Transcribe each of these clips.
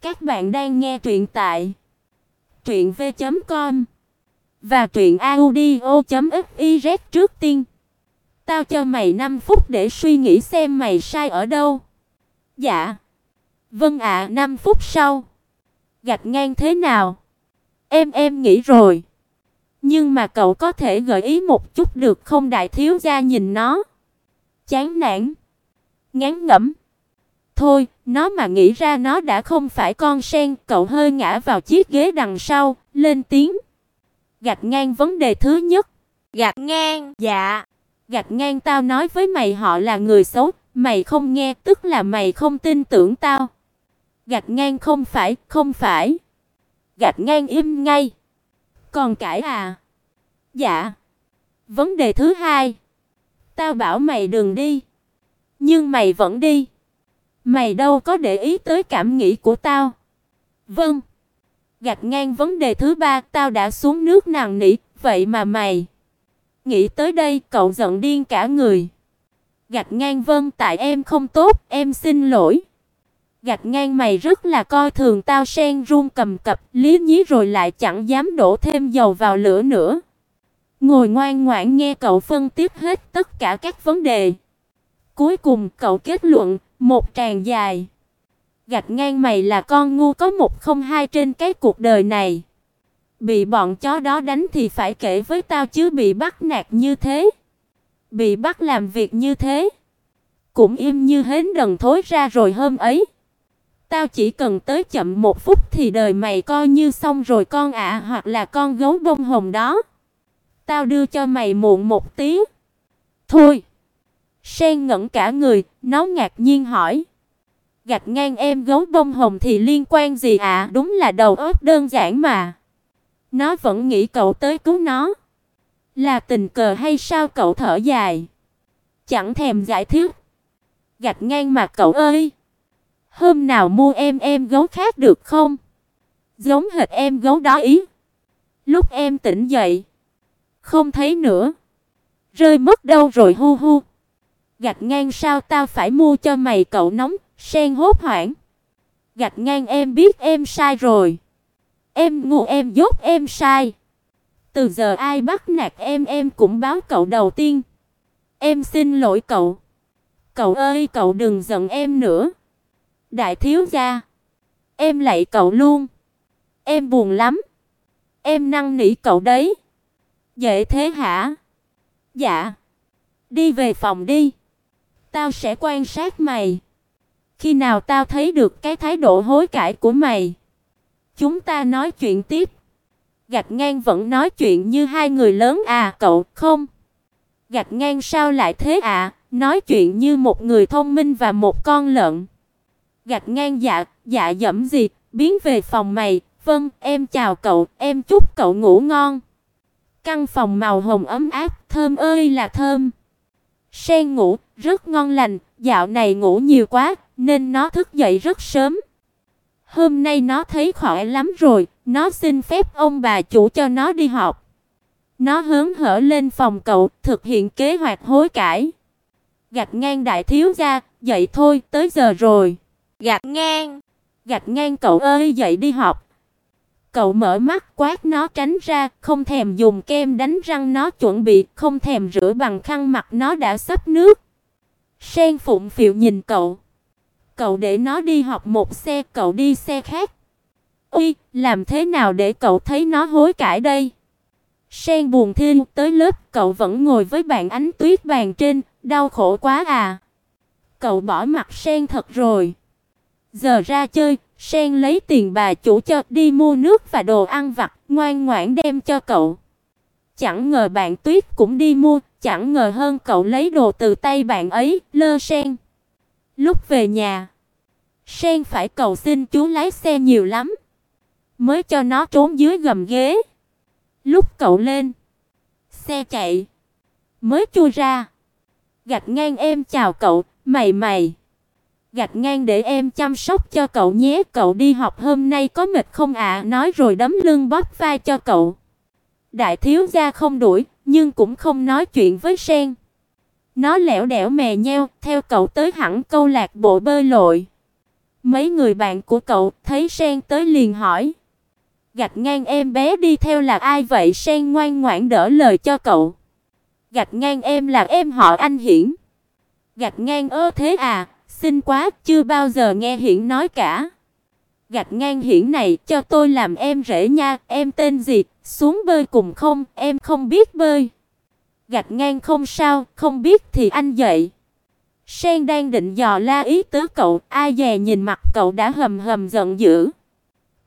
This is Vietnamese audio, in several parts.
Các bạn đang nghe truyện tại truyện v.com và truyện audio.fiz trước tiên. Tao cho mày 5 phút để suy nghĩ xem mày sai ở đâu. Dạ. Vâng ạ, à, 5 phút sau. Gạch ngang thế nào? Em em nghĩ rồi. Nhưng mà cậu có thể gợi ý một chút được không đại thiếu gia nhìn nó. Chán nản. Ngán ngẩm. Thôi, nó mà nghĩ ra nó đã không phải con sen, cậu hơi ngã vào chiếc ghế đằng sau, lên tiếng. Gạch ngang vấn đề thứ nhất. Gạch ngang, dạ. Gạch ngang tao nói với mày họ là người xấu, mày không nghe tức là mày không tin tưởng tao. Gạch ngang không phải, không phải. Gạch ngang im ngay. Còn cãi à? Dạ. Vấn đề thứ hai. Tao bảo mày đừng đi. Nhưng mày vẫn đi. Mày đâu có để ý tới cảm nghĩ của tao. Vâng. Gạch ngang vấn đề thứ ba, tao đã xuống nước nàng nỉ, vậy mà mày nghĩ tới đây, cậu giận điên cả người. Gạch ngang vâng, tại em không tốt, em xin lỗi. Gạch ngang mày rất là coi thường tao sen run cầm cập, lý nhí rồi lại chẳng dám đổ thêm dầu vào lửa nữa. Ngồi ngoan ngoãn nghe cậu phân tích hết tất cả các vấn đề. Cuối cùng cậu kết luận, một tràng dài. Gạch ngang mày là con ngu có một không hai trên cái cuộc đời này. Bị bọn chó đó đánh thì phải kể với tao chứ bị bắt nạt như thế. Bị bắt làm việc như thế. Cũng im như hến đần thối ra rồi hôm ấy. Tao chỉ cần tới chậm một phút thì đời mày coi như xong rồi con ạ, hoặc là con gấu bông hồng đó. Tao đưa cho mày muộn một tiếng Thôi. Sen ngẩn cả người, nó ngạc nhiên hỏi. Gạch ngang em gấu bông hồng thì liên quan gì ạ? À? Đúng là đầu óc đơn giản mà. Nó vẫn nghĩ cậu tới cứu nó. Là tình cờ hay sao cậu thở dài. Chẳng thèm giải thích. Gạch ngang mà cậu ơi. Hôm nào mua em em gấu khác được không? Giống hệt em gấu đó ý. Lúc em tỉnh dậy. Không thấy nữa. Rơi mất đâu rồi hu hu. Gạch ngang sao tao phải mua cho mày cậu nóng, sen hốt hoảng. Gạch ngang em biết em sai rồi. Em ngu em dốt em sai. Từ giờ ai bắt nạt em em cũng báo cậu đầu tiên. Em xin lỗi cậu. Cậu ơi cậu đừng giận em nữa. Đại thiếu gia. Em lạy cậu luôn. Em buồn lắm. Em năn nỉ cậu đấy. Dễ thế hả? Dạ. Đi về phòng đi. Tao sẽ quan sát mày. Khi nào tao thấy được cái thái độ hối cải của mày, chúng ta nói chuyện tiếp. Gạch ngang vẫn nói chuyện như hai người lớn à, cậu không? Gạch ngang sao lại thế à, nói chuyện như một người thông minh và một con lợn. Gạch ngang dạ, dạ dẫm gì, biến về phòng mày, vâng, em chào cậu, em chúc cậu ngủ ngon. Căn phòng màu hồng ấm áp, thơm ơi là thơm. Sen ngủ rất ngon lành, dạo này ngủ nhiều quá nên nó thức dậy rất sớm. Hôm nay nó thấy khỏe lắm rồi, nó xin phép ông bà chủ cho nó đi học. Nó hớn hở lên phòng cậu, thực hiện kế hoạch hối cải. gạt ngang đại thiếu gia, dậy thôi, tới giờ rồi. gạt ngang, gạt ngang cậu ơi dậy đi học. Cậu mở mắt quát nó tránh ra, không thèm dùng kem đánh răng nó chuẩn bị, không thèm rửa bằng khăn mặt nó đã sắp nước. Sen phụng phịu nhìn cậu. Cậu để nó đi học một xe, cậu đi xe khác. Uy, làm thế nào để cậu thấy nó hối cải đây? Sen buồn thin tới lớp, cậu vẫn ngồi với bạn ánh tuyết bàn trên, đau khổ quá à. Cậu bỏ mặt Sen thật rồi. Giờ ra chơi, Sen lấy tiền bà chủ cho đi mua nước và đồ ăn vặt, ngoan ngoãn đem cho cậu. Chẳng ngờ bạn Tuyết cũng đi mua, chẳng ngờ hơn cậu lấy đồ từ tay bạn ấy, lơ Sen. Lúc về nhà, Sen phải cầu xin chú lái xe nhiều lắm, mới cho nó trốn dưới gầm ghế. Lúc cậu lên, xe chạy, mới chui ra. Gạch ngang em chào cậu, mày mày gạch ngang để em chăm sóc cho cậu nhé, cậu đi học hôm nay có mệt không ạ?" nói rồi đấm lưng bóp vai cho cậu. Đại thiếu gia không đuổi, nhưng cũng không nói chuyện với Sen. Nó lẻo đẻo mè nheo, theo cậu tới hẳn câu lạc bộ bơi lội. Mấy người bạn của cậu thấy Sen tới liền hỏi. Gạch ngang em bé đi theo là ai vậy? Sen ngoan ngoãn đỡ lời cho cậu. Gạch ngang em là em họ anh Hiển. Gạch ngang ơ thế à, xinh quá, chưa bao giờ nghe Hiển nói cả. Gạch ngang Hiển này cho tôi làm em rể nha, em tên gì, xuống bơi cùng không, em không biết bơi. Gạch ngang không sao, không biết thì anh dậy. Sen đang định dò la ý tứ cậu, ai dè nhìn mặt cậu đã hầm hầm giận dữ.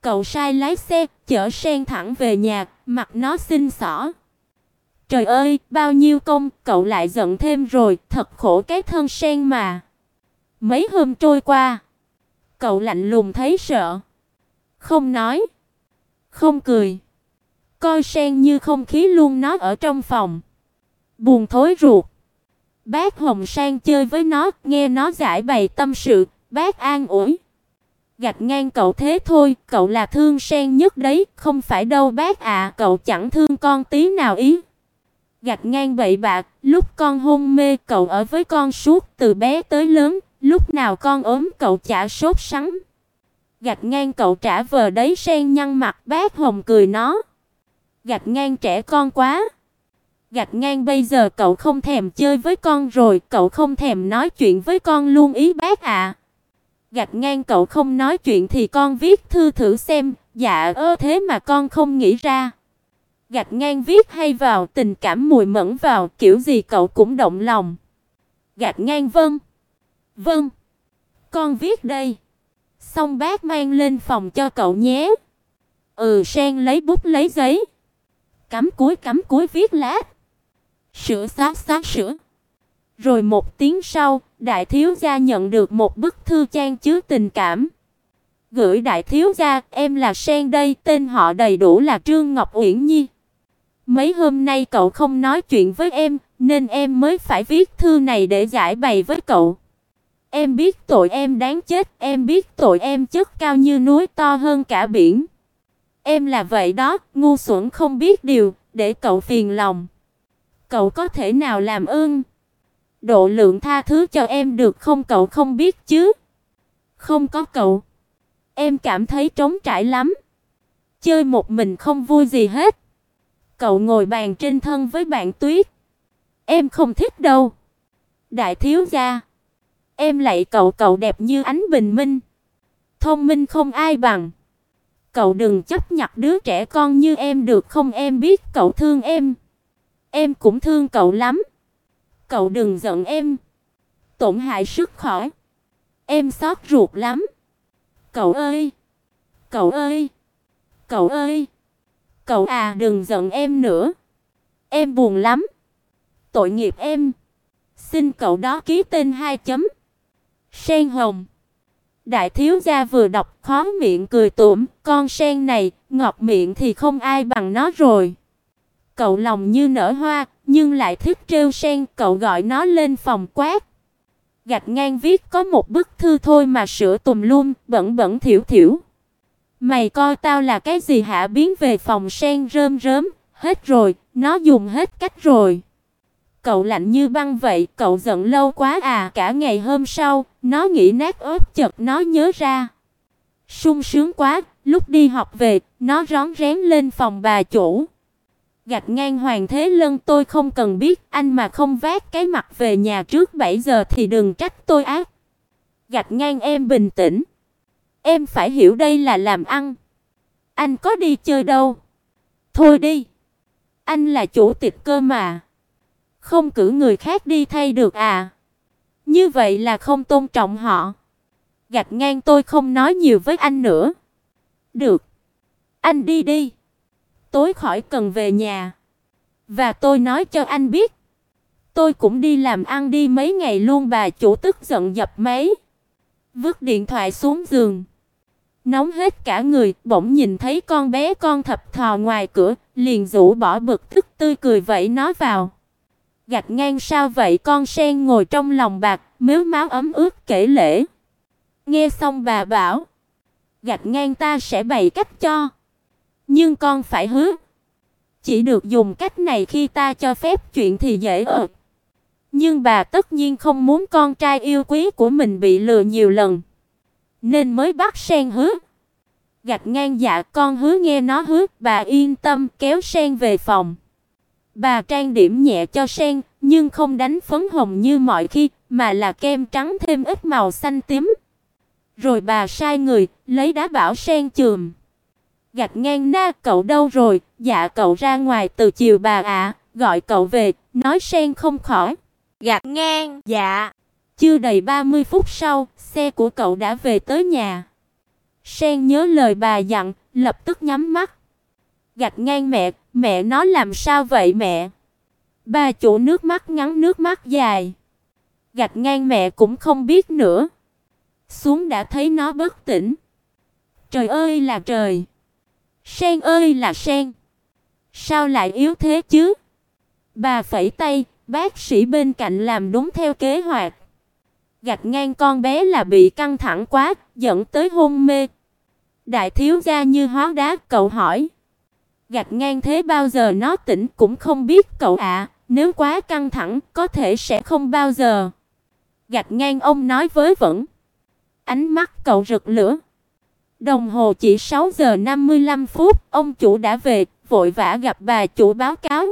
Cậu sai lái xe, chở Sen thẳng về nhà, mặt nó xinh xỏ. Trời ơi, bao nhiêu công, cậu lại giận thêm rồi, thật khổ cái thân Sen mà. Mấy hôm trôi qua, cậu lạnh lùng thấy sợ, không nói, không cười. Coi Sen như không khí luôn nó ở trong phòng. Buồn thối ruột. Bác Hồng Sang chơi với nó, nghe nó giải bày tâm sự, bác an ủi. Gạch ngang cậu thế thôi, cậu là thương Sen nhất đấy, không phải đâu bác à, cậu chẳng thương con tí nào ý. Gạch ngang bậy bạ, lúc con hôn mê cậu ở với con suốt từ bé tới lớn, lúc nào con ốm cậu chả sốt sắng. Gạch ngang cậu trả vờ đấy Sen nhăn mặt, bác Hồng cười nó. Gạch ngang trẻ con quá. Gạch ngang bây giờ cậu không thèm chơi với con rồi, cậu không thèm nói chuyện với con luôn ý bác ạ. À. Gạch ngang cậu không nói chuyện thì con viết thư thử xem, dạ ơ thế mà con không nghĩ ra. Gạch ngang viết hay vào, tình cảm mùi mẫn vào, kiểu gì cậu cũng động lòng. Gạch ngang vâng. Vâng. Con viết đây. Xong bác mang lên phòng cho cậu nhé. Ừ, sen lấy bút lấy giấy. Cắm cuối cắm cuối viết lát. Sửa sát sát sửa. Rồi một tiếng sau, đại thiếu gia nhận được một bức thư trang chứa tình cảm. Gửi đại thiếu gia, em là Sen đây, tên họ đầy đủ là Trương Ngọc Uyển Nhi. Mấy hôm nay cậu không nói chuyện với em, nên em mới phải viết thư này để giải bày với cậu. Em biết tội em đáng chết, em biết tội em chất cao như núi to hơn cả biển. Em là vậy đó, ngu xuẩn không biết điều, để cậu phiền lòng. Cậu có thể nào làm ơn? Độ lượng tha thứ cho em được không cậu không biết chứ? Không có cậu, em cảm thấy trống trải lắm. Chơi một mình không vui gì hết. Cậu ngồi bàn trên thân với bạn Tuyết. Em không thích đâu. Đại thiếu gia, em lại cậu cậu đẹp như ánh bình minh. Thông minh không ai bằng. Cậu đừng chấp nhặt đứa trẻ con như em được không? Em biết cậu thương em. Em cũng thương cậu lắm. Cậu đừng giận em. Tổn hại sức khỏe. Em xót ruột lắm. Cậu ơi. Cậu ơi. Cậu ơi. Cậu à đừng giận em nữa. Em buồn lắm. Tội nghiệp em. Xin cậu đó ký tên hai chấm. Sen hồng. Đại thiếu gia vừa đọc khó miệng cười tủm, con sen này, ngọt miệng thì không ai bằng nó rồi. Cậu lòng như nở hoa, nhưng lại thích trêu sen, cậu gọi nó lên phòng quát. Gạch ngang viết có một bức thư thôi mà sửa tùm lum, bẩn bẩn thiểu thiểu. Mày coi tao là cái gì hả biến về phòng sen rơm rớm, hết rồi, nó dùng hết cách rồi. Cậu lạnh như băng vậy, cậu giận lâu quá à, cả ngày hôm sau, nó nghĩ nát ớt chợt nó nhớ ra. sung sướng quá, lúc đi học về, nó rón rén lên phòng bà chủ. Gạch ngang Hoàng Thế Lân tôi không cần biết, anh mà không vác cái mặt về nhà trước 7 giờ thì đừng trách tôi ác. Gạch ngang em bình tĩnh. Em phải hiểu đây là làm ăn. Anh có đi chơi đâu. Thôi đi. Anh là chủ tịch cơ mà. Không cử người khác đi thay được à? Như vậy là không tôn trọng họ. Gạch ngang tôi không nói nhiều với anh nữa. Được. Anh đi đi. Tối khỏi cần về nhà. Và tôi nói cho anh biết. Tôi cũng đi làm ăn đi mấy ngày luôn bà chủ tức giận dập máy. Vứt điện thoại xuống giường. Nóng hết cả người, bỗng nhìn thấy con bé con thập thò ngoài cửa, liền rũ bỏ bực tức tươi cười vẫy nó vào. Gạch ngang sao vậy con sen ngồi trong lòng bạc, mếu máu ấm ướt kể lễ. Nghe xong bà bảo, gạch ngang ta sẽ bày cách cho. Nhưng con phải hứa, chỉ được dùng cách này khi ta cho phép chuyện thì dễ ợt. Nhưng bà tất nhiên không muốn con trai yêu quý của mình bị lừa nhiều lần. nên mới bắt sen hứa. Gạch ngang dạ con hứa nghe nó hứa, bà yên tâm kéo sen về phòng. Bà trang điểm nhẹ cho sen, nhưng không đánh phấn hồng như mọi khi, mà là kem trắng thêm ít màu xanh tím. Rồi bà sai người lấy đá bảo sen chườm. Gạch ngang na, cậu đâu rồi? Dạ cậu ra ngoài từ chiều bà ạ, gọi cậu về, nói sen không khỏi. Gạch ngang, dạ. Chưa đầy 30 phút sau, xe của cậu đã về tới nhà. Sen nhớ lời bà dặn, lập tức nhắm mắt. Gạch ngang mẹ, mẹ nó làm sao vậy mẹ? Bà chỗ nước mắt ngắn nước mắt dài. Gạch ngang mẹ cũng không biết nữa. Xuống đã thấy nó bất tỉnh. Trời ơi là trời. Sen ơi là sen. Sao lại yếu thế chứ? Bà phẩy tay, bác sĩ bên cạnh làm đúng theo kế hoạch. Gạch ngang con bé là bị căng thẳng quá, dẫn tới hôn mê. Đại thiếu gia như hóa đá, cậu hỏi gạt ngang thế bao giờ nó tỉnh cũng không biết cậu ạ, nếu quá căng thẳng có thể sẽ không bao giờ. gạt ngang ông nói với vẫn. Ánh mắt cậu rực lửa. Đồng hồ chỉ 6 giờ 55 phút, ông chủ đã về, vội vã gặp bà chủ báo cáo.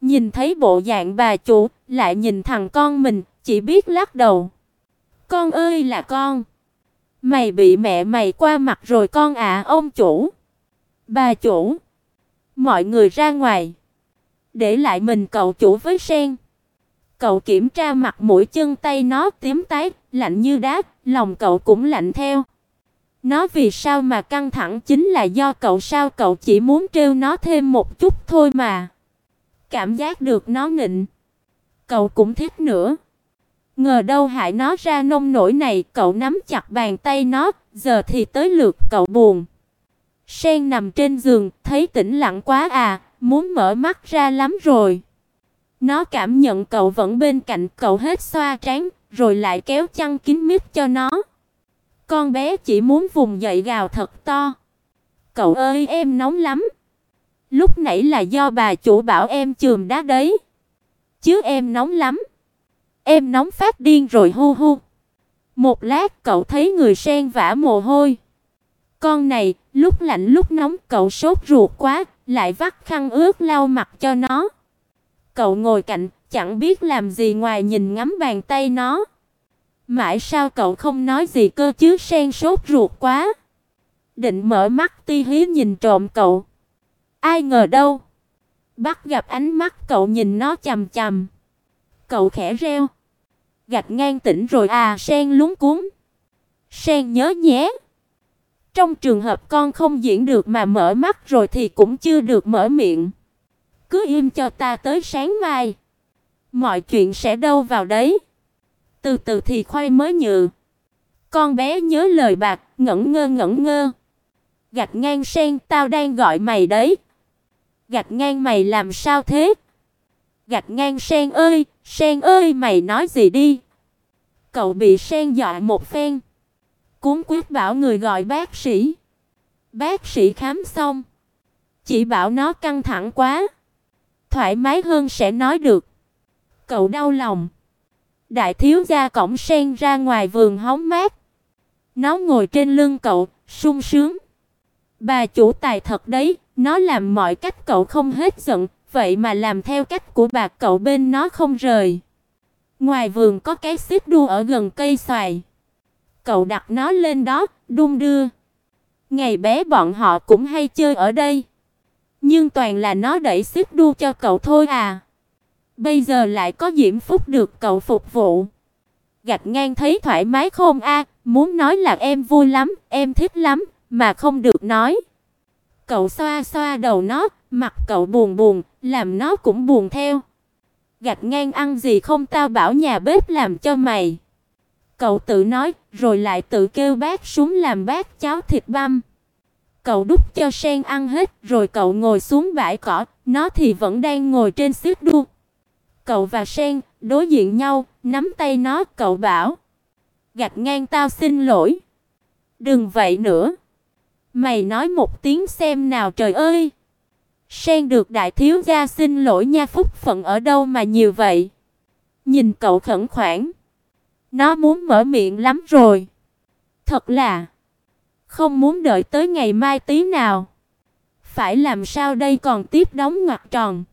Nhìn thấy bộ dạng bà chủ, lại nhìn thằng con mình, chỉ biết lắc đầu. Con ơi là con. Mày bị mẹ mày qua mặt rồi con ạ, ông chủ. Bà chủ. Mọi người ra ngoài. Để lại mình cậu chủ với sen. Cậu kiểm tra mặt mũi chân tay nó tím tái, lạnh như đá, lòng cậu cũng lạnh theo. Nó vì sao mà căng thẳng chính là do cậu sao cậu chỉ muốn trêu nó thêm một chút thôi mà. Cảm giác được nó nịnh. Cậu cũng thích nữa. Ngờ đâu hại nó ra nông nổi này, cậu nắm chặt bàn tay nó, giờ thì tới lượt cậu buồn. Sen nằm trên giường, thấy tĩnh lặng quá à, muốn mở mắt ra lắm rồi. Nó cảm nhận cậu vẫn bên cạnh, cậu hết xoa trán, rồi lại kéo chăn kín mít cho nó. Con bé chỉ muốn vùng dậy gào thật to. "Cậu ơi, em nóng lắm." Lúc nãy là do bà chủ bảo em chườm đá đấy. Chứ em nóng lắm. Em nóng phát điên rồi hu hu. Một lát cậu thấy người sen vã mồ hôi. Con này, lúc lạnh lúc nóng cậu sốt ruột quá, lại vắt khăn ướt lau mặt cho nó. Cậu ngồi cạnh, chẳng biết làm gì ngoài nhìn ngắm bàn tay nó. Mãi sao cậu không nói gì cơ chứ sen sốt ruột quá. Định mở mắt ti hí nhìn trộm cậu. Ai ngờ đâu. Bắt gặp ánh mắt cậu nhìn nó chằm chằm. Cậu khẽ reo. Gạch ngang tỉnh rồi à sen lúng cuống. Sen nhớ nhé. Trong trường hợp con không diễn được mà mở mắt rồi thì cũng chưa được mở miệng. Cứ im cho ta tới sáng mai. Mọi chuyện sẽ đâu vào đấy. Từ từ thì khoai mới nhừ. Con bé nhớ lời bạc, ngẩn ngơ ngẩn ngơ. Gạch ngang sen, tao đang gọi mày đấy. Gạch ngang mày làm sao thế? Gạch ngang sen ơi, sen ơi mày nói gì đi? Cậu bị sen dọa một phen. Cuốn quyết bảo người gọi bác sĩ. Bác sĩ khám xong, chỉ bảo nó căng thẳng quá, thoải mái hơn sẽ nói được. Cậu đau lòng. Đại thiếu gia cổng sen ra ngoài vườn hóng mát. Nó ngồi trên lưng cậu, sung sướng. Bà chủ tài thật đấy, nó làm mọi cách cậu không hết giận, vậy mà làm theo cách của bà cậu bên nó không rời. Ngoài vườn có cái xích đu ở gần cây xoài. Cậu đặt nó lên đó, đung đưa. Ngày bé bọn họ cũng hay chơi ở đây. Nhưng toàn là nó đẩy xích đu cho cậu thôi à. Bây giờ lại có Diễm Phúc được cậu phục vụ. Gạch ngang thấy thoải mái không a, muốn nói là em vui lắm, em thích lắm, mà không được nói. Cậu xoa xoa đầu nó, mặt cậu buồn buồn, làm nó cũng buồn theo. Gạch ngang ăn gì không tao bảo nhà bếp làm cho mày. Cậu tự nói, rồi lại tự kêu bác xuống làm bát cháo thịt băm. Cậu đút cho sen ăn hết, rồi cậu ngồi xuống bãi cỏ, nó thì vẫn đang ngồi trên xiếc đu. Cậu và sen đối diện nhau, nắm tay nó, cậu bảo: "Gạch ngang tao xin lỗi. Đừng vậy nữa. Mày nói một tiếng xem nào trời ơi." Sen được đại thiếu gia xin lỗi nha phúc phận ở đâu mà nhiều vậy. Nhìn cậu khẩn khoản. Nó muốn mở miệng lắm rồi. Thật là, không muốn đợi tới ngày mai tí nào. Phải làm sao đây còn tiếp đóng ngoặc tròn.